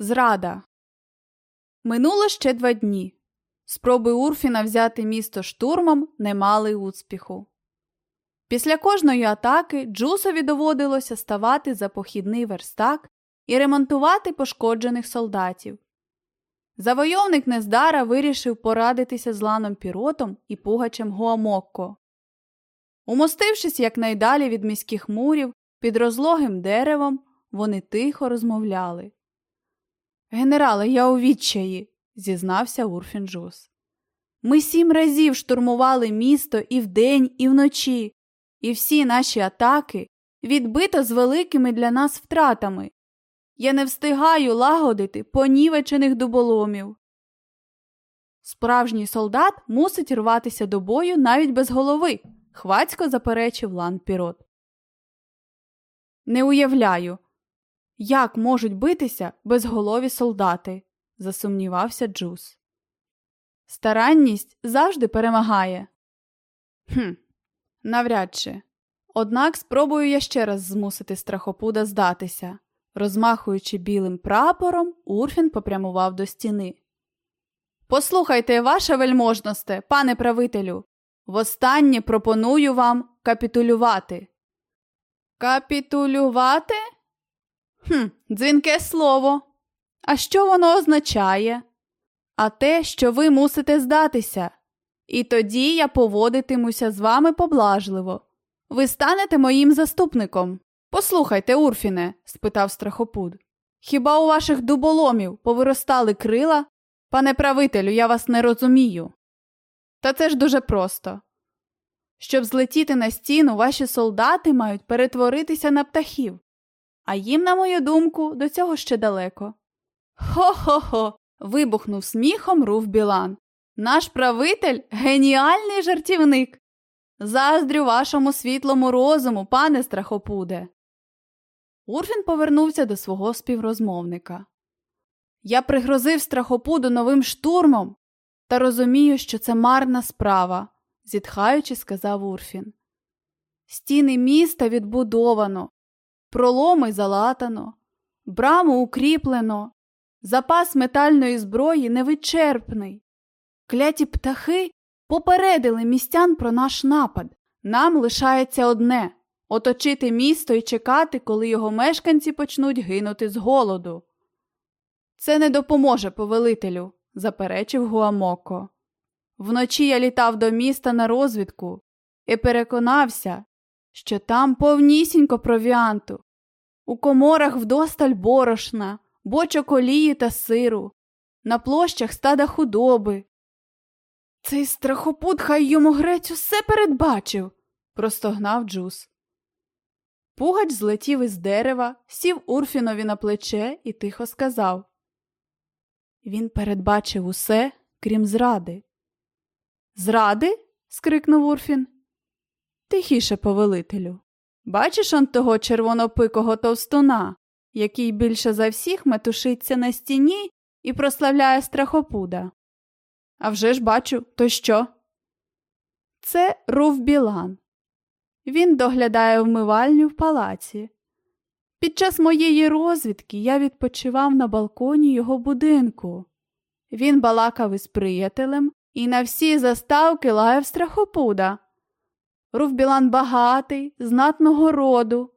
Зрада. Минуло ще два дні. Спроби Урфіна взяти місто штурмом не мали успіху. Після кожної атаки Джусові доводилося ставати за похідний верстак і ремонтувати пошкоджених солдатів. Завойовник Нездара вирішив порадитися з ланом піротом і пугачем Гуамокко. Умостившись якнайдалі від міських мурів під розлогим деревом, вони тихо розмовляли. Генерале, я у відчаї, зізнався Урфін Джус. Ми сім разів штурмували місто і вдень, і вночі, і всі наші атаки відбито з великими для нас втратами. Я не встигаю лагодити понівечених дуболомів. Справжній солдат мусить рватися до бою навіть без голови, хвацько заперечив Лан Пірот. Не уявляю, як можуть битися безголові солдати, засумнівався Джус. Старанність завжди перемагає. «Хм, навряд чи. Однак спробую я ще раз змусити страхопуда здатися. Розмахуючи білим прапором, Урфін попрямував до стіни. Послухайте, ваше вельможносте, пане правителю, востаннє пропоную вам капітулювати. Капітулювати? Хм, дзвінке слово. А що воно означає? А те, що ви мусите здатися. І тоді я поводитимуся з вами поблажливо. Ви станете моїм заступником. Послухайте, Урфіне, спитав страхопуд. Хіба у ваших дуболомів повиростали крила? Пане правителю, я вас не розумію. Та це ж дуже просто. Щоб злетіти на стіну, ваші солдати мають перетворитися на птахів, а їм, на мою думку, до цього ще далеко. Хо-хо-хо. вибухнув сміхом рув Білан. Наш правитель геніальний жартівник. Заздрю вашому світлому розуму, пане страхопуде. Урфін повернувся до свого співрозмовника. Я пригрозив страхопуду новим штурмом та розумію, що це марна справа, зітхаючи, сказав Урфін. Стіни міста відбудовано, проломи залатано, браму укріплено, запас метальної зброї невичерпний. Кляті птахи попередили містян про наш напад. Нам лишається одне оточити місто і чекати, коли його мешканці почнуть гинути з голоду. Це не допоможе повелителю, заперечив Гуамоко. Вночі я літав до міста на розвідку і переконався, що там повнісінько провіанту, у коморах вдосталь борошна, бочок олії та сиру, на площах стада худоби. Цей страхопут хай йому грець усе передбачив, простогнав Джус. Пугач злетів із дерева, сів Урфінові на плече і тихо сказав Він передбачив усе, крім зради. Зради? скрикнув Урфін. Тихіше, повелителю. Бачиш он того червонопикого товстуна, який більше за всіх метушиться на стіні і прославляє страхопуда. «А вже ж бачу, то що? Це Руф Білан. Він доглядає вмивальню в палаці. Під час моєї розвідки я відпочивав на балконі його будинку. Він балакав із приятелем і на всі заставки лаяв страхопуда. Руфбілан багатий, знатного роду,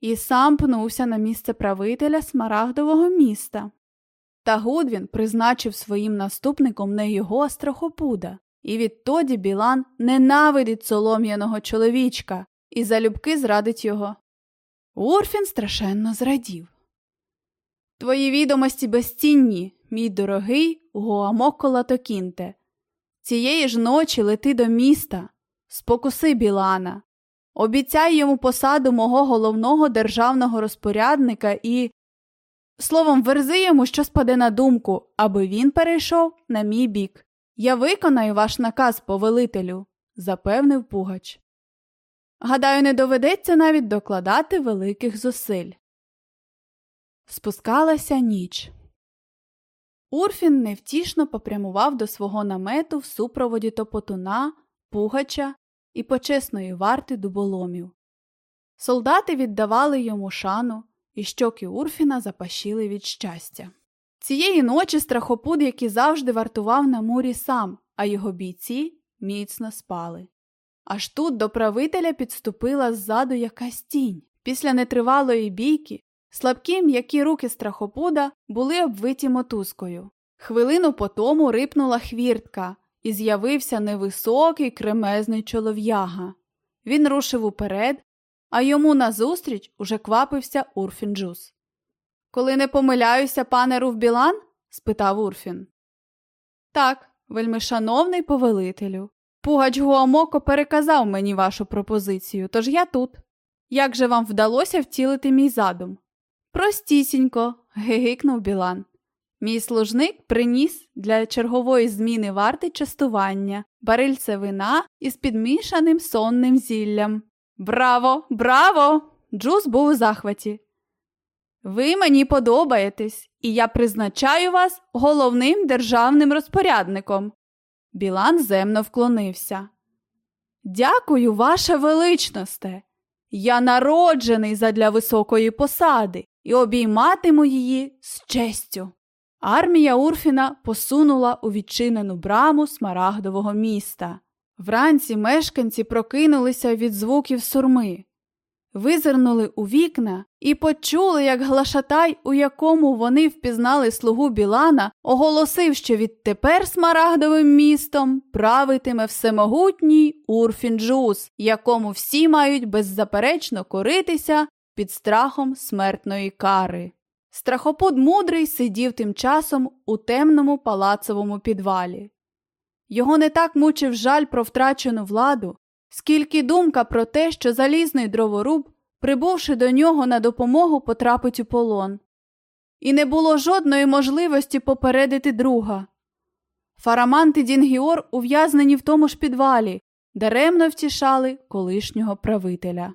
і сам пнувся на місце правителя Смарагдового міста. Та Гудвін призначив своїм наступником не його страхопуда, і відтоді Білан ненавидить солом'яного чоловічка і залюбки зрадить його. Урфін страшенно зрадів. Твої відомості безцінні, мій дорогий Гуамоко Латокінте. Цієї ж ночі лети до міста, спокуси Білана, обіцяй йому посаду мого головного державного розпорядника і. Словом, верзи йому, що спаде на думку, аби він перейшов на мій бік. Я виконаю ваш наказ, повелителю, запевнив Пугач. Гадаю, не доведеться навіть докладати великих зусиль. Спускалася ніч. Урфін невтішно попрямував до свого намету в супроводі топотуна, пугача і почесної варти дуболомів. Солдати віддавали йому шану, і щоки Урфіна запашіли від щастя. Цієї ночі страхопуд, як і завжди, вартував на мурі сам, а його бійці міцно спали. Аж тут до правителя підступила ззаду якась тінь. Після нетривалої бійки слабкі м'які руки страхопуда були обвиті мотузкою. Хвилину по тому рипнула хвіртка, і з'явився невисокий кремезний чолов'яга. Він рушив уперед, а йому назустріч уже квапився Урфін Джус. Коли не помиляюся, пане Руфбілан? спитав Урфін. Так, вельмишановний повелителю. Пугач Гуамоко переказав мені вашу пропозицію, тож я тут. Як же вам вдалося втілити мій задум? Простісінько, гигикнув Білан. Мій служник приніс для чергової зміни варти частування, барильце вина із підмішаним сонним зіллям. Браво, браво! Джус був у захваті. Ви мені подобаєтесь, і я призначаю вас головним державним розпорядником. Білан земно вклонився. Дякую, ваша величносте. Я народжений задля високої посади і обійматиму її з честю. Армія Урфіна посунула у відчинену браму смарагдового міста. Вранці мешканці прокинулися від звуків сурми, визирнули у вікна і почули, як глашатай, у якому вони впізнали слугу Білана, оголосив, що відтепер смарагдовим містом правитиме всемогутній Урфін-Джус, якому всі мають беззаперечно коритися під страхом смертної кари. Страхопуд мудрий сидів тим часом у темному палацовому підвалі. Його не так мучив жаль про втрачену владу, скільки думка про те, що залізний дроворуб, прибувши до нього на допомогу, потрапить у полон. І не було жодної можливості попередити друга. Фарамант і Дінгіор ув'язнені в тому ж підвалі, даремно втішали колишнього правителя.